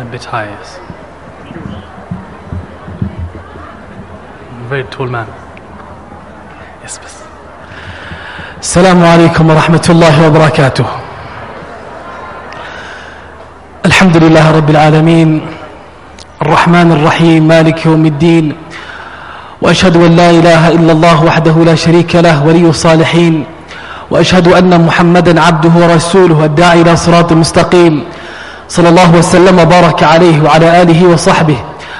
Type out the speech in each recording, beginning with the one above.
med Betias. Very tall man. Yes, please. السلام عليكم ورحمة الله وبركاته الحمد لله رب العالمين الرحمن الرحيم مالك يوم الدين وأشهد أن لا إله إلا الله وحده لا شريك له ولي الصالحين وأشهد أن محمدا عبده ورسوله الداعي إلى صراط مستقيم صلى الله وسلم وبارك عليه وعلى آله وصحبه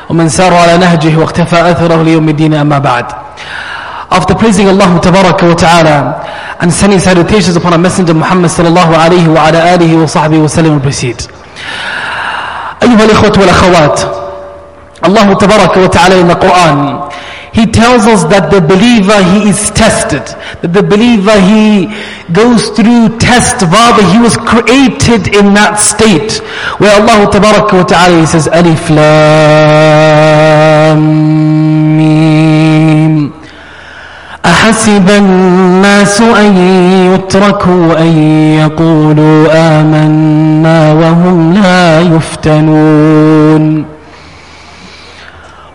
ومن سار على نهجه واقتفى أثره ليوم الدين أما بعد After praising Allah Tabaraka wa Ta'ala and sending salutations upon our Messenger Muhammad sallallahu alayhi wa ala alihi wa sahbihi wa sallam will proceed. أيها الإخوة والأخوات Allah Tabaraka wa Ta'ala in the Quran He tells us that the believer he is tested that the believer he goes through test rather he was created in that state where Allah Tabaraka wa Ta'ala he says Alif Lam Mim أحسب الناس أن يتركوا أن يقولوا آمنا وهم لا يفتنون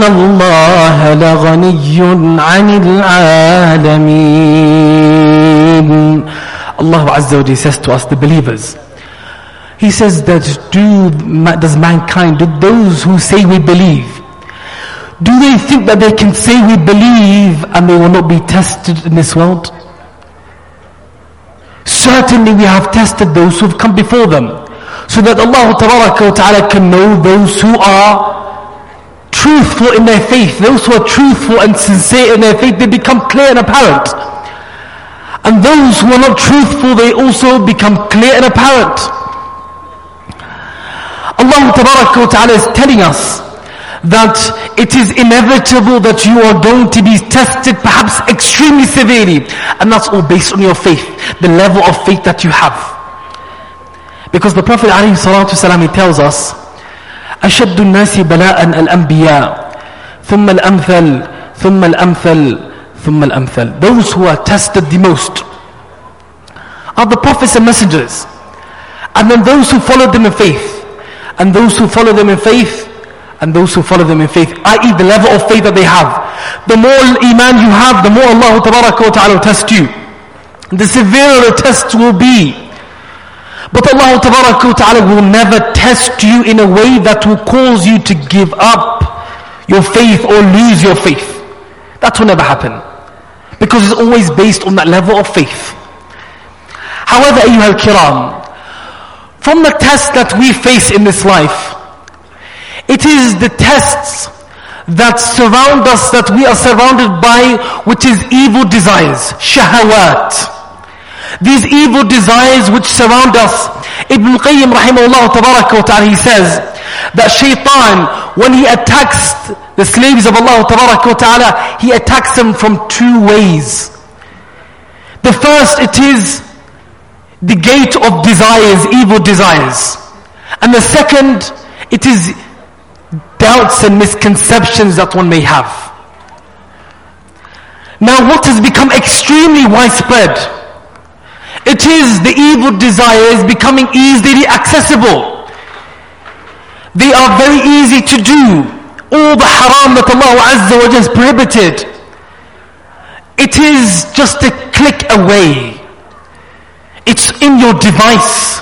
الله لغني عن العالمين Allah Azza wa Jalla says to us the believers He says that do, does mankind, do those who say we believe do they think that they can say we believe and they will not be tested in this world? Certainly we have tested those who have come before them so that Allah Ta'ala can know those who are truthful in their faith, those who are truthful and sincere in their faith, they become clear and apparent. And those who are not truthful, they also become clear and apparent. Allah Ta'ala is telling us that it is inevitable that you are going to be tested perhaps extremely severely. And that's all based on your faith, the level of faith that you have. Because the Prophet ﷺ, he tells us, أشد الناس بلاء الأنبياء ثم الأمثل ثم الأمثل ثم الأمثل Those who are tested the most are the prophets and messengers. And then those who follow them in faith. And those who follow them in faith and those who follow them in faith, i.e. the level of faith that they have. The more iman you have, the more Allah Ta'ala will test you. The severer the test will be. But Allah Ta'ala will never test you in a way that will cause you to give up your faith or lose your faith. That will never happen. Because it's always based on that level of faith. However, ayyuhal kiram, from the test that we face in this life, it is the tests that surround us, that we are surrounded by, which is evil desires, shahawat. These evil desires which surround us. Ibn Qayyim rahimahullah tabaraka wa ta'ala, he says that shaitan, when he attacks the slaves of Allah tabaraka wa ta'ala, he attacks them from two ways. The first, it is the gate of desires, evil desires. And the second, it is doubts and misconceptions that one may have. Now what has become extremely widespread, it is the evil desires becoming easily accessible. They are very easy to do. All the haram that Allah Azza wa has prohibited. It is just a click away. It's in your device.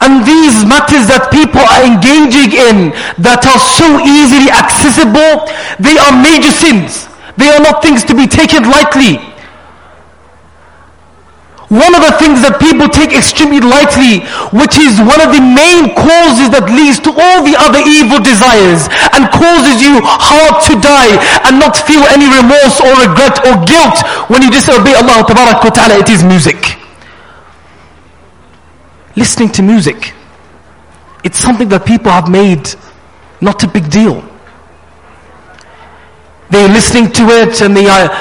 And these these matters that people are engaging in that are so easily accessible, they are major sins. They are not things to be taken lightly. One of the things that people take extremely lightly, which is one of the main causes that leads to all the other evil desires and causes you hard to die and not feel any remorse or regret or guilt when you disobey Allah Ta'ala, it is music. Listening to music. It's something that people have made not a big deal. They're listening to it and they are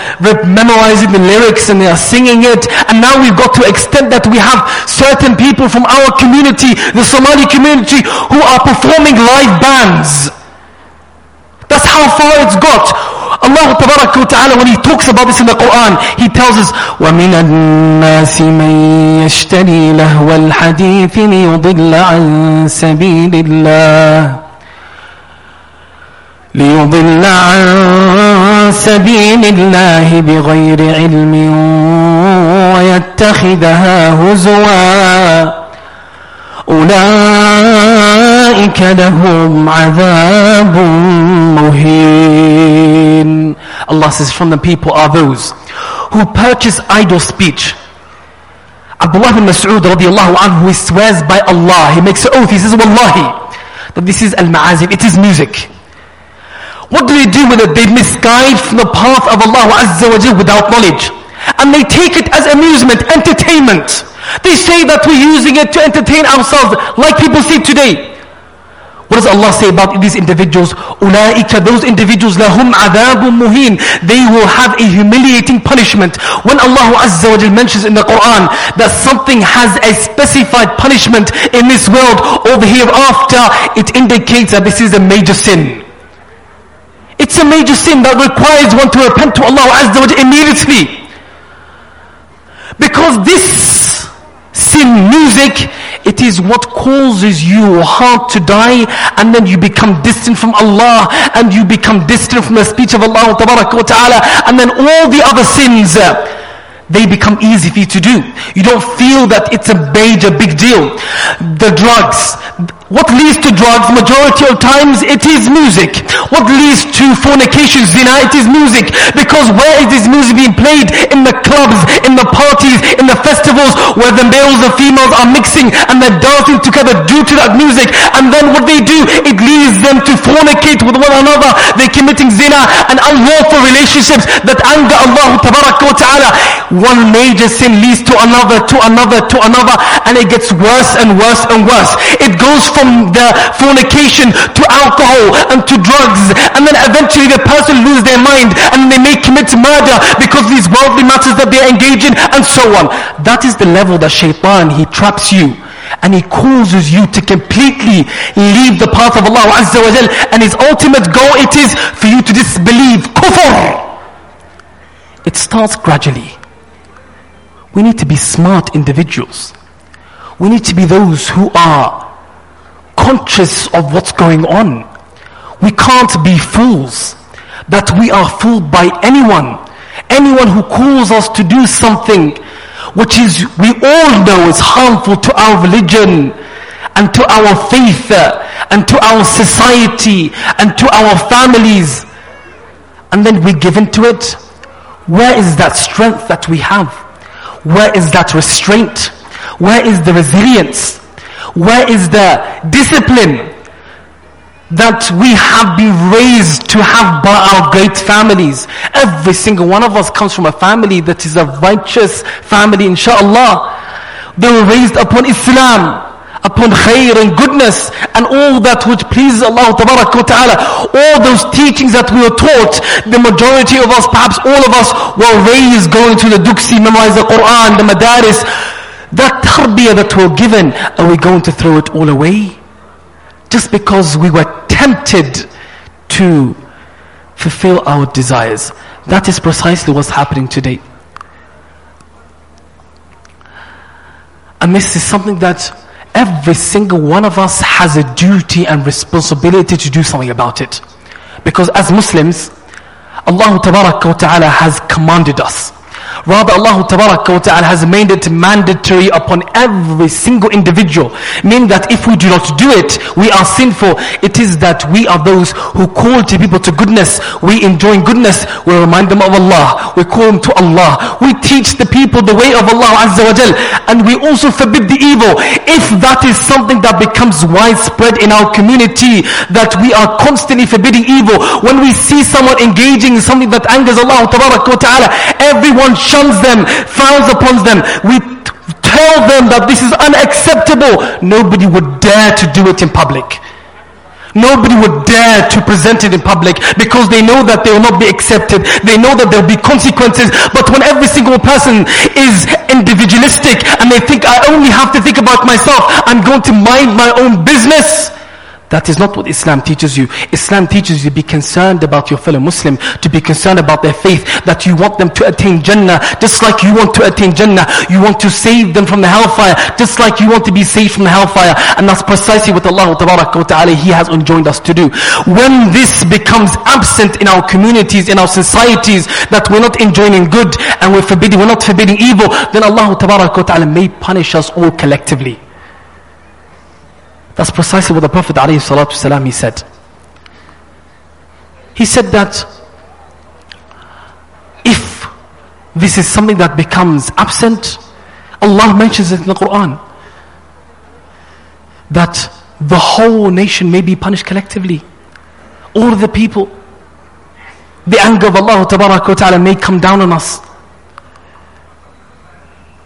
memorizing the lyrics and they are singing it. And now we've got to extent that we have certain people from our community, the Somali community, who are performing live bands. That's how far it's got. Allah Ta'ala when He talks about this in the Quran, He tells us, وَمِنَ النَّاسِ مَن يَشْتَرِي لَهْوَ الْحَدِيثِ لِيُضِلَّ عَن سَبِيلِ اللَّهِ ليضل عن سبيل الله بغير علم ويتخذها هزوا أولئك لهم عذاب مهين Allah says from the people are those who purchase idle speech Abdullah bin Mas'ud radiallahu anhu he swears by Allah he makes an oath he says wallahi that this is al-ma'azif it is music What do they do with it? They misguide from the path of Allah Azza wa Jal without knowledge. And they take it as amusement, entertainment. They say that we're using it to entertain ourselves, like people say today. What does Allah say about these individuals? Ulaika, those individuals, lahum adabun muhin. They will have a humiliating punishment. When Allah Azza wa Jal mentions in the Quran that something has a specified punishment in this world or the hereafter, it indicates that this is a major sin. It's a major sin that requires one to repent to Allah Azza wa immediately. Because this sin, music, it is what causes your heart to die and then you become distant from Allah and you become distant from the speech of Allah Ta'ala and then all the other sins they become easy for you to do. You don't feel that it's a major big deal. The drugs, what leads to drugs majority of times it is music. What leads to fornication, zina, it is music. Because where is this music being played? In the clubs, in the parties, in the festivals where the males and females are mixing and they're dancing together due to that music. And then what they do, it leads them to fornicate with one another. They're committing zina and unlawful relationships that anger Allah Ta'ala. One major sin leads to another, to another, to another and it gets worse and worse and worse. It goes from the fornication to alcohol and to drugs. And then eventually the person lose their mind and they may commit murder because these worldly matters that they engage in and so on. That is the level that shaitan, he traps you. And he causes you to completely leave the path of Allah Azza wa Jal. And his ultimate goal it is for you to disbelieve kufr. It starts gradually. We need to be smart individuals. We need to be those who are conscious of what's going on. We can't be fools that we are fooled by anyone. Anyone who calls us to do something which is, we all know is harmful to our religion and to our faith and to our society and to our families. And then we give into it. Where is that strength that we have? Where is that restraint? Where is the resilience? Where is the discipline that we have been raised to have by our great families? Every single one of us comes from a family that is a righteous family, inshallah. They were raised upon Islam, upon khair and goodness and all that which pleases Allah ta'ala. All those teachings that we were taught, the majority of us, perhaps all of us, were raised going to the duksi, memorize the Quran, the madaris, that tarbiyah that we're given, are we going to throw it all away? Just because we were tempted to fulfill our desires. That is precisely what's happening today. And this is something that every single one of us has a duty and responsibility to do something about it. Because as Muslims, Allah Ta'ala has commanded us Rather, Allah Ta'ala has made it mandatory upon every single individual. Meaning that if we do not do it, we are sinful. It is that we are those who call to people to goodness. We enjoy goodness. We remind them of Allah. We call them to Allah. We teach the people the way of Allah Azza wa Jal. And we also forbid the evil. If that is something that becomes widespread in our community, that we are constantly forbidding evil, when we see someone engaging in something that angers Allah Ta'ala, everyone shuns them, frowns upon them. We tell them that this is unacceptable. Nobody would dare to do it in public. Nobody would dare to present it in public because they know that they will not be accepted. They know that there will be consequences. But when every single person is individualistic and they think, I only have to think about myself, I'm going to mind my own business. That is not what Islam teaches you. Islam teaches you to be concerned about your fellow Muslim, to be concerned about their faith, that you want them to attain Jannah, just like you want to attain Jannah. You want to save them from the hellfire, just like you want to be saved from the hellfire. And that's precisely what Allah Ta'ala He has enjoined us to do. When this becomes absent in our communities, in our societies, that we're not enjoining good and we're forbidding, we're not forbidding evil, then Allah Ta'ala may punish us all collectively. That's precisely what the Prophet ﷺ, he said. He said that if this is something that becomes absent, Allah mentions it in the Quran. That the whole nation may be punished collectively. All the people. The anger of Allah Ta'ala may come down on us.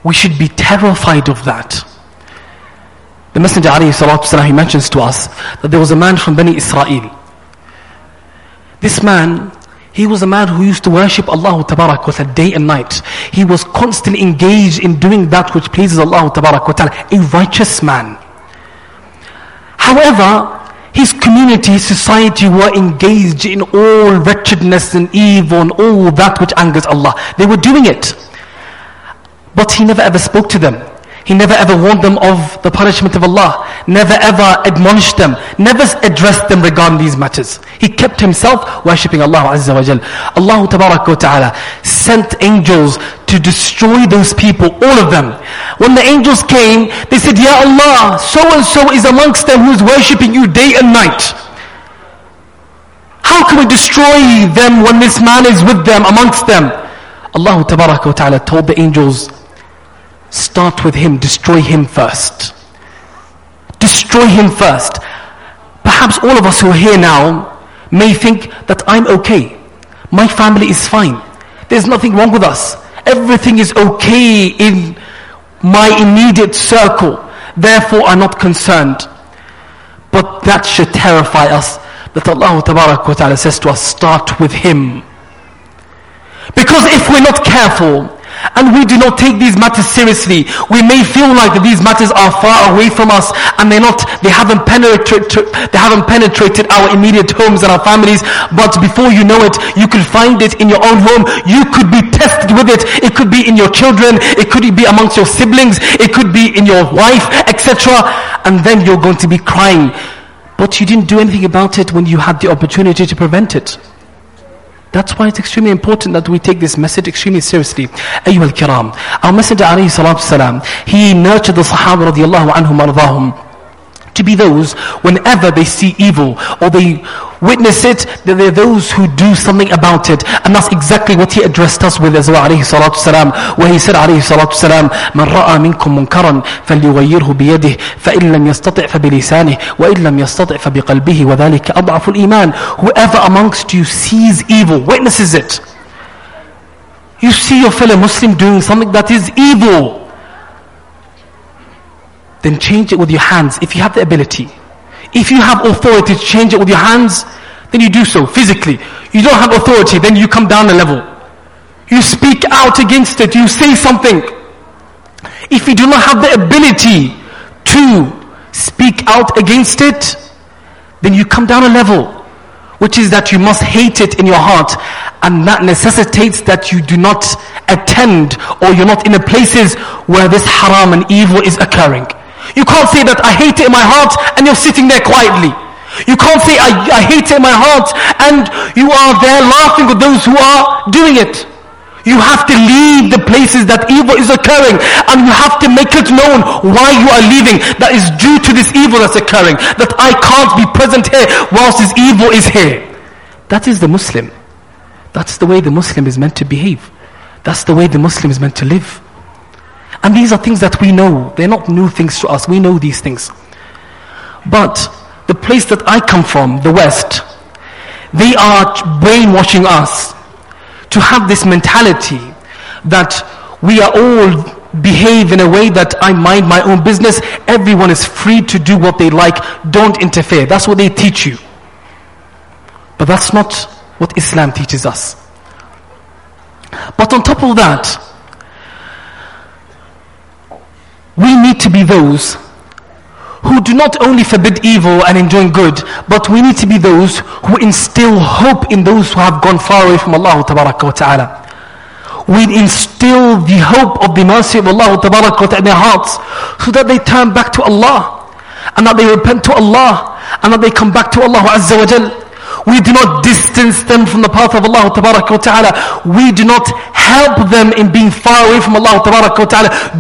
We should be terrified of that. The Messenger والسلام, he mentions to us that there was a man from Bani Israel. This man, he was a man who used to worship Allah Tabarak wa ta'ala day and night. He was constantly engaged in doing that which pleases Allah Tabarak wa ta'ala. A righteous man. However, his community, his society were engaged in all wretchedness and evil and all that which angers Allah. They were doing it. But he never ever spoke to them. He never ever warned them of the punishment of Allah. Never ever admonished them. Never addressed them regarding these matters. He kept himself worshipping Allah Azza wa Jal. Allah Ta'ala sent angels to destroy those people, all of them. When the angels came, they said, Ya Allah, so and so is amongst them who is worshipping you day and night. How can we destroy them when this man is with them, amongst them? Allah Ta'ala told the angels, Start with him, destroy him first. Destroy him first. Perhaps all of us who are here now may think that I'm okay. My family is fine. There's nothing wrong with us. Everything is okay in my immediate circle. Therefore, I'm not concerned. But that should terrify us that Allah Ta'ala says to us, start with Him. Because if we're not careful, and we do not take these matters seriously. We may feel like that these matters are far away from us and they're not, they haven't penetrated, they haven't penetrated our immediate homes and our families. But before you know it, you could find it in your own home. You could be tested with it. It could be in your children. It could be amongst your siblings. It could be in your wife, etc. And then you're going to be crying. But you didn't do anything about it when you had the opportunity to prevent it. That's why it's extremely important that we take this message extremely seriously. أيها الكرام, our Messenger عليه الصلاة والسلام, he nurtured the Sahaba رضي الله عنهم وأرضاهم to be those whenever they see evil or they witness it that they're those who do something about it and that's exactly what he addressed us with as well عليه الصلاة والسلام where he said عليه الصلاة والسلام من رأى منكم منكرا فليغيره بيده فإن لم يستطع فبلسانه وإن لم يستطع فبقلبه وذلك أضعف الإيمان whoever amongst you sees evil witnesses it you see your fellow Muslim doing something that is evil then change it with your hands if you have the ability. If you have authority to change it with your hands, then you do so physically. You don't have authority, then you come down a level. You speak out against it, you say something. If you do not have the ability to speak out against it, then you come down a level, which is that you must hate it in your heart, and that necessitates that you do not attend or you're not in the places where this haram and evil is occurring. You can't say that I hate it in my heart and you're sitting there quietly. You can't say I, I hate it in my heart and you are there laughing with those who are doing it. You have to leave the places that evil is occurring and you have to make it known why you are leaving. That is due to this evil that's occurring. That I can't be present here whilst this evil is here. That is the Muslim. That's the way the Muslim is meant to behave. That's the way the Muslim is meant to live. And these are things that we know. They're not new things to us. We know these things. But the place that I come from, the West, they are brainwashing us to have this mentality that we are all behave in a way that I mind my own business. Everyone is free to do what they like. Don't interfere. That's what they teach you. But that's not what Islam teaches us. But on top of that, we need to be those who do not only forbid evil and enjoin good, but we need to be those who instill hope in those who have gone far away from Allah Ta'ala. We instill the hope of the mercy of Allah in their hearts so that they turn back to Allah and that they repent to Allah and that they come back to Allah Azza wa Jal. We do not distance them from the path of Allah Ta'ala. We do not help them in being far away from Allah Ta'ala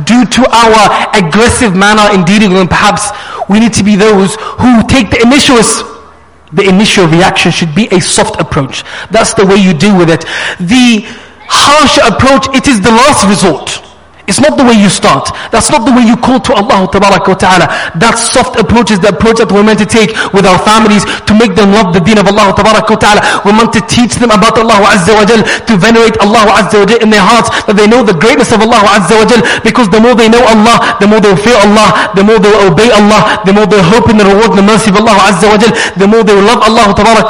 due to our aggressive manner in dealing with them. Perhaps we need to be those who take the initial the initial reaction should be a soft approach. That's the way you deal with it. The harsh approach, it is the last resort. It's not the way you start. That's not the way you call to Allah Ta'ala. That soft approach is the approach that we're meant to take with our families to make them love the deen of Allah Ta'ala. We're meant to teach them about Allah Azza wa Jal, to venerate Allah Azza wa Jal in their hearts, that they know the greatness of Allah Azza wa Jal, because the more they know Allah, the more they will fear Allah, the more they will obey Allah, the more they hope in the reward and the mercy of Allah Azza wa Jal, the more they will love Allah Ta'ala,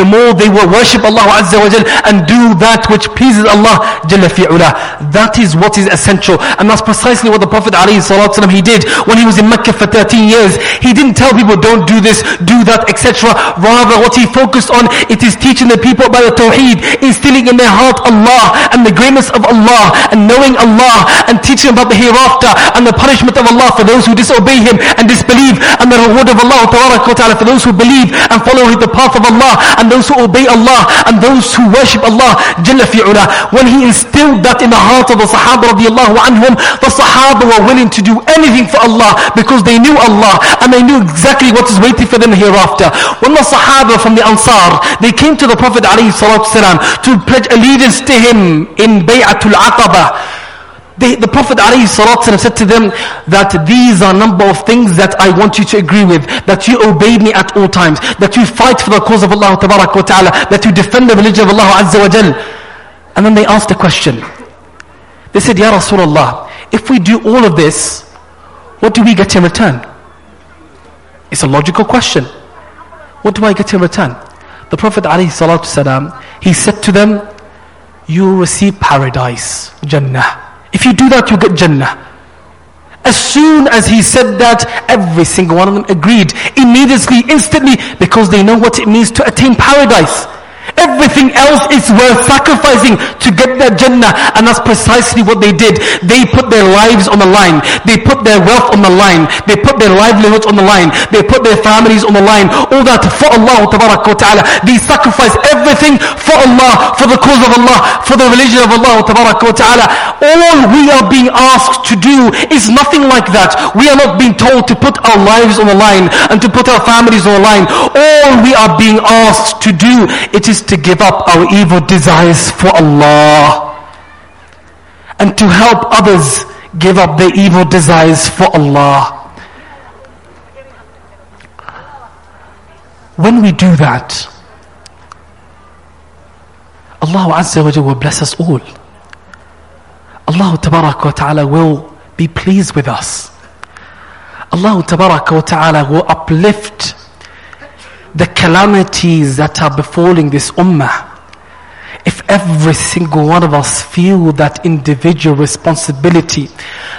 the more they will worship Allah Azza wa Jal and do that which pleases Allah Jalla fi'ula. That is what is essential and that's precisely what the Prophet ﷺ, he did when he was in Mecca for 13 years. He didn't tell people don't do this, do that, etc. Rather what he focused on, it is teaching the people about the Tawheed, instilling in their heart Allah and the greatness of Allah and knowing Allah and teaching about the hereafter and the punishment of Allah for those who disobey Him and disbelieve and the reward of Allah ta'ala for those who believe and follow the path of Allah and those who obey Allah and those who worship Allah. When he instilled that in the heart of the Sahaba radiallahu radiallahu anhum, the Sahaba were willing to do anything for Allah because they knew Allah and they knew exactly what is waiting for them hereafter. When the Sahaba from the Ansar, they came to the Prophet ﷺ to pledge allegiance to him in Bay'atul Aqaba. They, the Prophet ﷺ said to them that these are a number of things that I want you to agree with, that you obey me at all times, that you fight for the cause of Allah Ta'ala, that you defend the religion of Allah Azza wa Jal. And then they asked a question. They said, Ya Rasulullah, if we do all of this, what do we get in return? It's a logical question. What do I get in return? The Prophet ﷺ, he said to them, you receive paradise, Jannah. If you do that, you get Jannah. As soon as he said that, every single one of them agreed. Immediately, instantly, because they know what it means to attain paradise. Everything else is worth sacrificing to get that Jannah. And that's precisely what they did. They put their lives on the line. They put their wealth on the line. They put their livelihoods on the line. They put their families on the line. All that for Allah ta'ala. They sacrifice everything for Allah, for the cause of Allah, for the religion of Allah ta'ala. All we are being asked to do is nothing like that. We are not being told to put our lives on the line and to put our families on the line. All we are being asked to do, it is to give up our evil desires for Allah and to help others give up their evil desires for Allah. When we do that, Allah Azza wa will bless us all. Allah Ta'ala will be pleased with us. Allah Ta'ala will uplift the calamities that are befalling this ummah, if every single one of us feel that individual responsibility,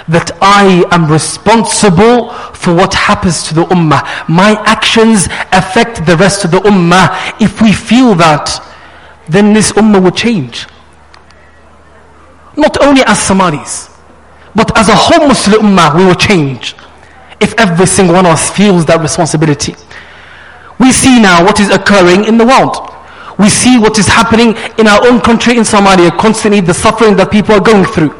that I am responsible for what happens to the ummah, my actions affect the rest of the ummah, if we feel that, then this ummah will change. Not only as Somalis, but as a whole Muslim ummah, we will change. If every single one of us feels that responsibility. We see now what is occurring in the world. We see what is happening in our own country in Somalia, constantly the suffering that people are going through.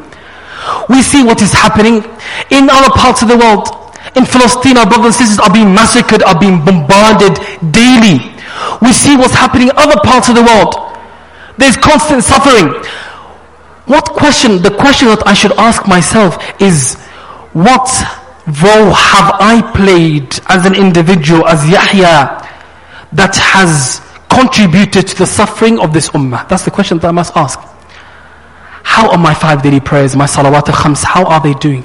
We see what is happening in other parts of the world. In Palestine, our brothers and sisters are being massacred, are being bombarded daily. We see what's happening in other parts of the world. There's constant suffering. What question, the question that I should ask myself is, what role have I played as an individual, as Yahya, that has contributed to the suffering of this ummah? That's the question that I must ask. How are my five daily prayers, my salawat khams, how are they doing?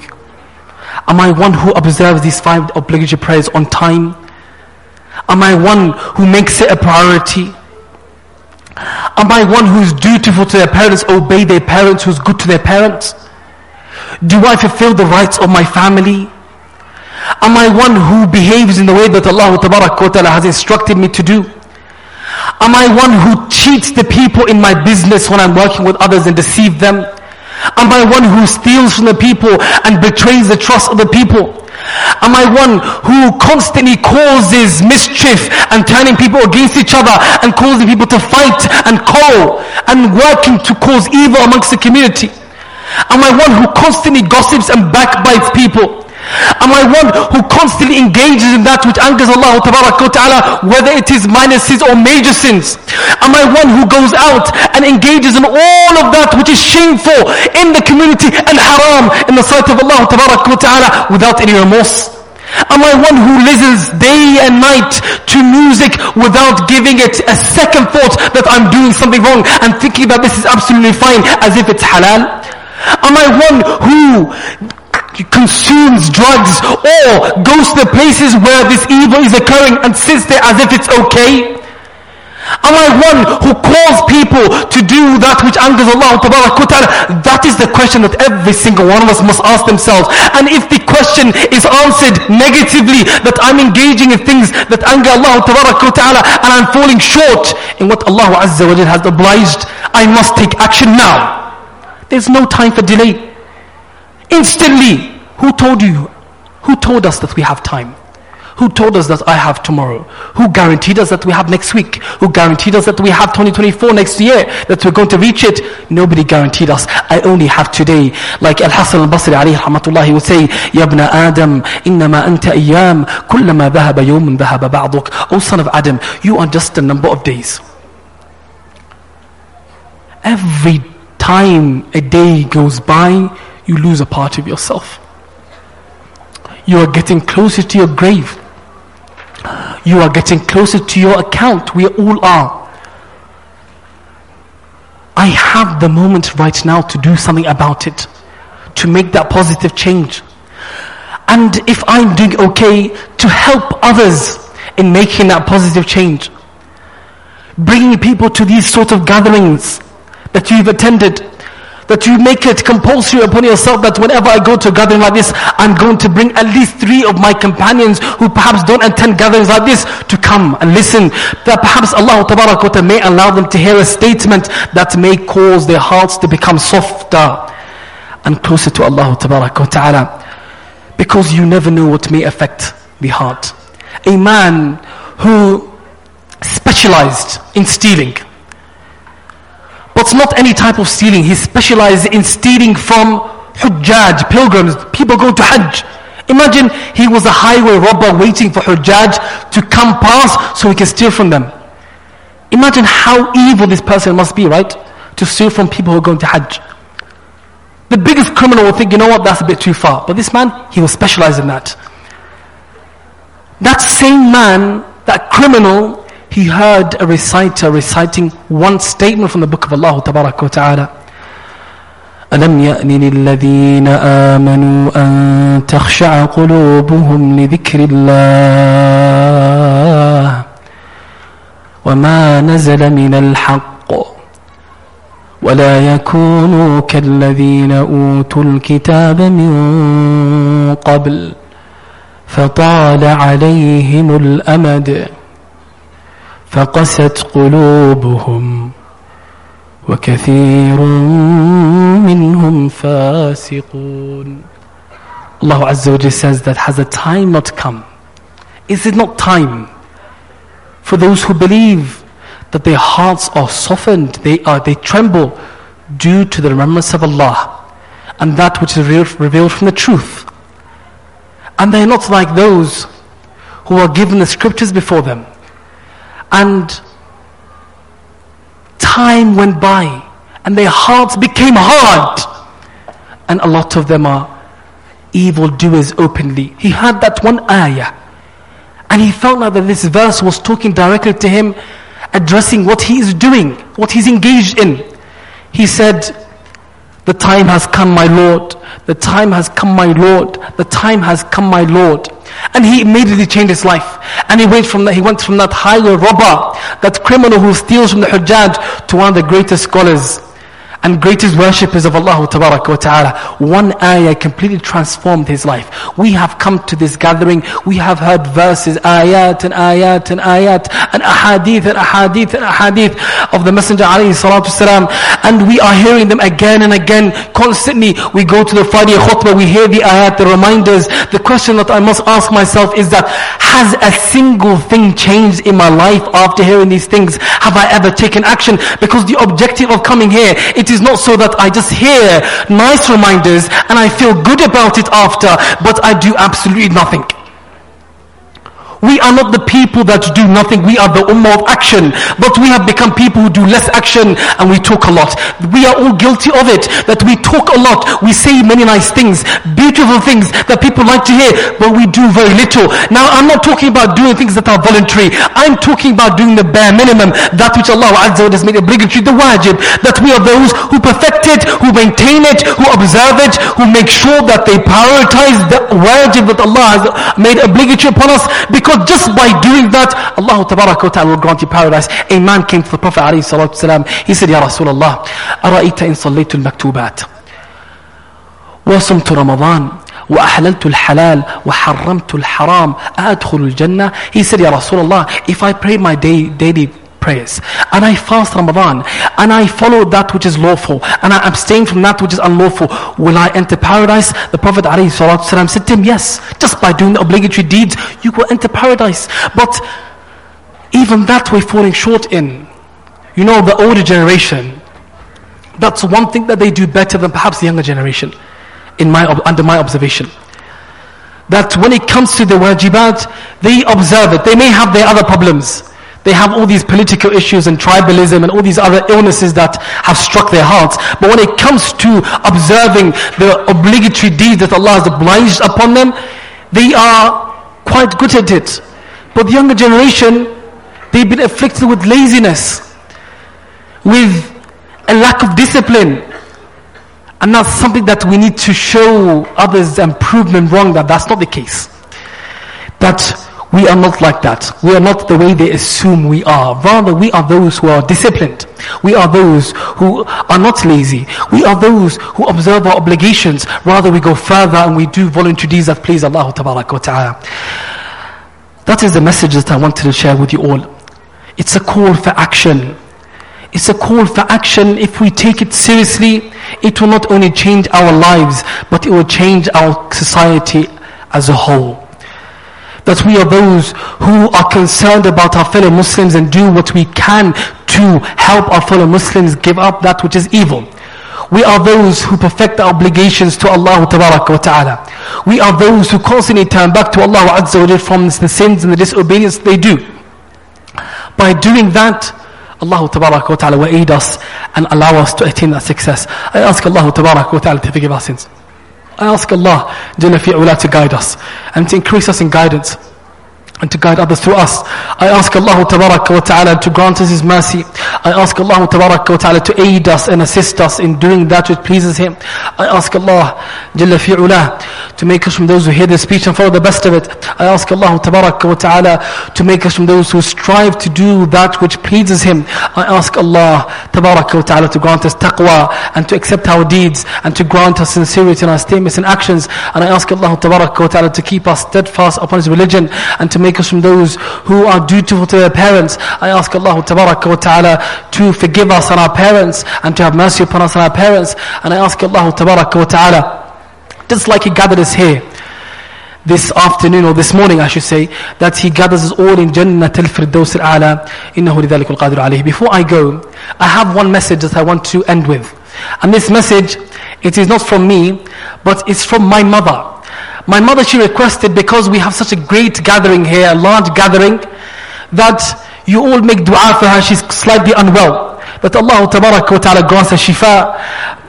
Am I one who observes these five obligatory prayers on time? Am I one who makes it a priority? Am I one who's dutiful to their parents, obey their parents, who's good to their parents? Do I fulfill the rights of my family? Am I one who behaves in the way that Allah Ta'ala has instructed me to do? Am I one who cheats the people in my business when I'm working with others and deceive them? Am I one who steals from the people and betrays the trust of the people? Am I one who constantly causes mischief and turning people against each other and causing people to fight and quarrel and working to cause evil amongst the community? Am I one who constantly gossips and backbites people? Am I one who constantly engages in that which angers Allah Ta'ala, whether it is minor sins or major sins? Am I one who goes out and engages in all of that which is shameful in the community and haram in the sight of Allah Ta'ala without any remorse? Am I one who listens day and night to music without giving it a second thought that I'm doing something wrong and thinking that this is absolutely fine as if it's halal? Am I one who consumes drugs or goes to the places where this evil is occurring and sits there as if it's okay? Am I one who calls people to do that which angers Allah? That is the question that every single one of us must ask themselves. And if the question is answered negatively, that I'm engaging in things that anger Allah and I'm falling short in what Allah Azza wa has obliged, I must take action now. There's no time for delay. Instantly. Who told you? Who told us that we have time? Who told us that I have tomorrow? Who guaranteed us that we have next week? Who guaranteed us that we have 2024 next year? That we're going to reach it? Nobody guaranteed us. I only have today. Like Al-Hasan al-Basri alayhi rahmatullah, he would say, Ya ibn Adam, innama anta ayyam, kullama dhahaba yawmun dhahaba ba'duk. O son of Adam, you are just a number of days. Every time a day goes by, you lose a part of yourself. You are getting closer to your grave. You are getting closer to your account. We all are. I have the moment right now to do something about it, to make that positive change. And if I'm doing okay, to help others in making that positive change. Bringing people to these sort of gatherings that you've attended that you make it compulsory upon yourself that whenever I go to a gathering like this, I'm going to bring at least three of my companions who perhaps don't attend gatherings like this to come and listen. That perhaps Allah Ta'ala may allow them to hear a statement that may cause their hearts to become softer and closer to Allah Ta'ala. Because you never know what may affect the heart. A man who specialized in stealing but not any type of stealing. He specialized in stealing from Hujjaj, pilgrims, people going to Hajj. Imagine he was a highway robber waiting for Hujjaj to come past so he can steal from them. Imagine how evil this person must be, right? To steal from people who are going to Hajj. The biggest criminal will think, you know what, that's a bit too far. But this man, he was specialized in that. That same man, that criminal, he heard a reciter reciting one statement from the book of Allah tabarak wa ta'ala ألم يأن للذين آمنوا أن تخشع قلوبهم لذكر الله وما نزل من الحق ولا يكونوا كالذين أوتوا الكتاب من قبل فطال عليهم الأمد فقست قلوبهم وكثير منهم فاسقون Allah Azza wa says that has a time not come? Is it not time for those who believe that their hearts are softened, they, are, they tremble due to the remembrance of Allah and that which is revealed, revealed from the truth. And they're not like those who are given the scriptures before them. And time went by and their hearts became hard. And a lot of them are evil doers openly. He had that one ayah. And he felt like that this verse was talking directly to him, addressing what he is doing, what he's engaged in. He said, The time has come, my Lord. The time has come, my Lord. The time has come, my Lord. And he immediately changed his life. And he went from that, he went from that higher robber, that criminal who steals from the Hujjaj, to one of the greatest scholars and greatest worshippers of Allah Ta'ala. One ayah completely transformed his life. We have come to this gathering, we have heard verses, ayat and ayat and ayat, and ahadith and ahadith and ahadith of the Messenger alayhi salatu salam, and we are hearing them again and again, constantly. We go to the Friday khutbah, we hear the ayat, the reminders. The question that I must ask myself is that, has a single thing changed in my life after hearing these things? Have I ever taken action? Because the objective of coming here, it is not so that I just hear nice reminders and I feel good about it after, but I do absolutely nothing. We are not the people that do nothing. We are the ummah of action. But we have become people who do less action and we talk a lot. We are all guilty of it. That we talk a lot. We say many nice things, beautiful things that people like to hear, but we do very little. Now I'm not talking about doing things that are voluntary. I'm talking about doing the bare minimum. That which Allah Azza wa has made obligatory, the wajib. That we are those who perfect it, who maintain it, who observe it, who make sure that they prioritize the wajib that Allah has made obligatory upon us because because just by doing that, Allah Ta'ala will grant you paradise. A man came to the Prophet والسلام, He said, Ya Rasulullah, أرأيت إن صليت المكتوبات وصمت رمضان وأحللت الحلال وحرمت الحرام أدخل الجنة He said, Ya Rasulullah, if I pray my day, daily prayers and I fast Ramadan and I follow that which is lawful and I abstain from that which is unlawful, will I enter paradise? The Prophet ﷺ said to him, Yes, just by doing the obligatory deeds, you will enter paradise. But even that we're falling short in. You know, the older generation, that's one thing that they do better than perhaps the younger generation, in my, under my observation. That when it comes to the wajibat, they observe it. They may have their other problems. They have all these political issues and tribalism and all these other illnesses that have struck their hearts. But when it comes to observing the obligatory deeds that Allah has obliged upon them, they are quite good at it. But the younger generation, they've been afflicted with laziness, with a lack of discipline. And that's something that we need to show others and prove them wrong that that's not the case. That we are not like that. We are not the way they assume we are. Rather, we are those who are disciplined. We are those who are not lazy. We are those who observe our obligations. Rather, we go further and we do voluntary deeds that please Allah Ta'ala. That is the message that I wanted to share with you all. It's a call for action. It's a call for action. If we take it seriously, it will not only change our lives, but it will change our society as a whole. That we are those who are concerned about our fellow Muslims and do what we can to help our fellow Muslims give up that which is evil. We are those who perfect the obligations to Allah Ta'ala. We are those who constantly turn back to Allah Azza wa from the sins and the disobedience they do. By doing that, Allah Ta'ala will aid us and allow us to attain that success. I ask Allah Ta'ala to forgive our sins. I ask Allah Jalla fi'ula to guide us and to increase us in guidance and to guide others through us. I ask Allah wa ta'ala to grant us His mercy. I ask Allah wa ta'ala to aid us and assist us in doing that which pleases Him. I ask Allah Jalla fi'ula to make us from those who hear the speech and follow the best of it. I ask Allah wa ta'ala to make us from those who strive to do that which pleases Him. I ask Allah wa ta'ala to grant us taqwa and to accept our deeds and to grant us sincerity in our statements and actions. And I ask Allah wa ta'ala to keep us steadfast upon His religion and to make make us from those who are dutiful to their parents. I ask Allah wa ta'ala to forgive us and our parents and to have mercy upon us and our parents. And I ask Allah wa ta'ala, just like He gathered us here, this afternoon or this morning I should say that he gathers us all in Jannat al-Firdaus al-A'la innahu lidhalik al-qadir alayhi before I go I have one message that I want to end with and this message it is not from me but it's from my mother my mother she requested because we have such a great gathering here a large gathering that you all make dua for her. She's slightly unwell. That Allah wa ta'ala grants her shifa.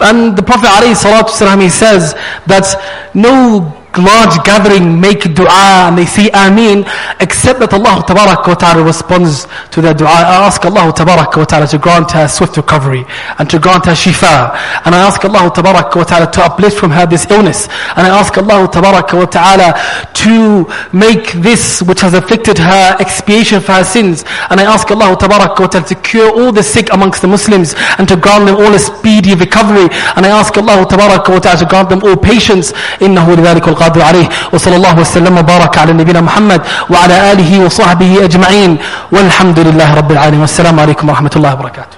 And the Prophet alayhi salatu he says that no large gathering make dua and they say Ameen except that Allah tabarak wa ta'ala responds to their dua. I ask Allah tabarak wa ta'ala to grant her swift recovery and to grant her shifa. And I ask Allah tabarak wa ta'ala to uplift from her this illness. And I ask Allah tabarak wa ta'ala to make this which has afflicted her expiation for her sins. And I ask Allah tabarak wa ta'ala to cure all the sick amongst the Muslims and to grant them all a speedy recovery. And I ask Allah tabarak wa ta'ala to grant them all patience. إنه لذلك القادر عليه وصلى الله وسلم وبارك على نبينا محمد وعلى آله وصحبه أجمعين والحمد لله رب العالمين والسلام عليكم ورحمة الله وبركاته